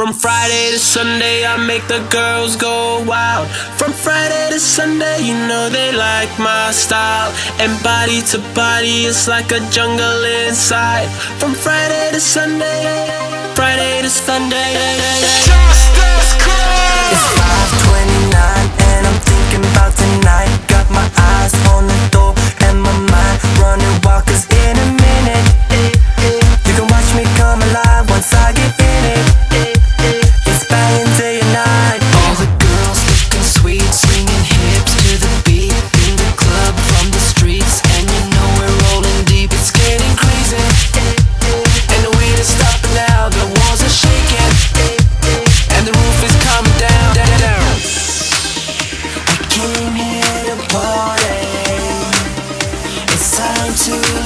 From Friday to Sunday, I make the girls go wild. From Friday to Sunday, you know they like my style. And body to body, it's like a jungle inside. From Friday to Sunday, Friday to Sunday. to